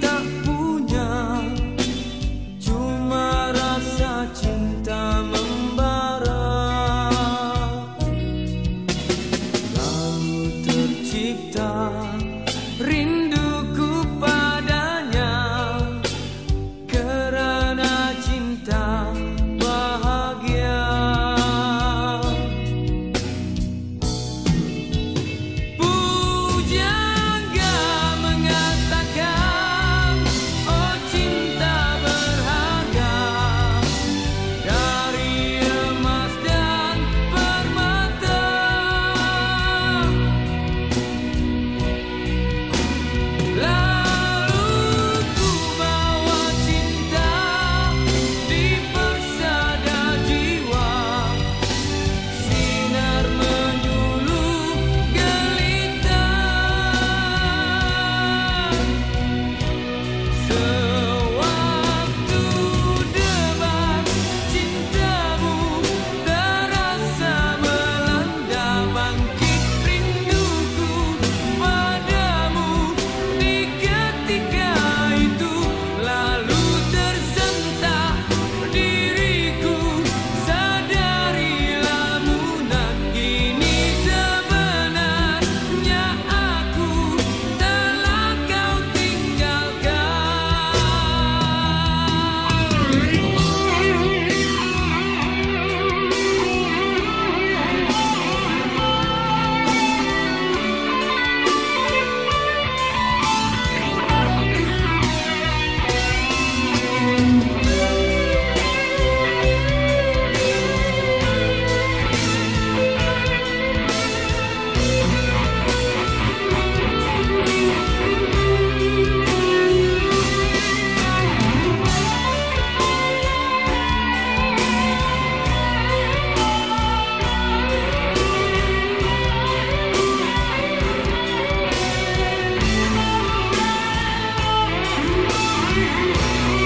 tak punya. Cuma rasa cinta membara. Lalu tercipta rinduku padanya. Karena cinta bahagia. Puja Bye.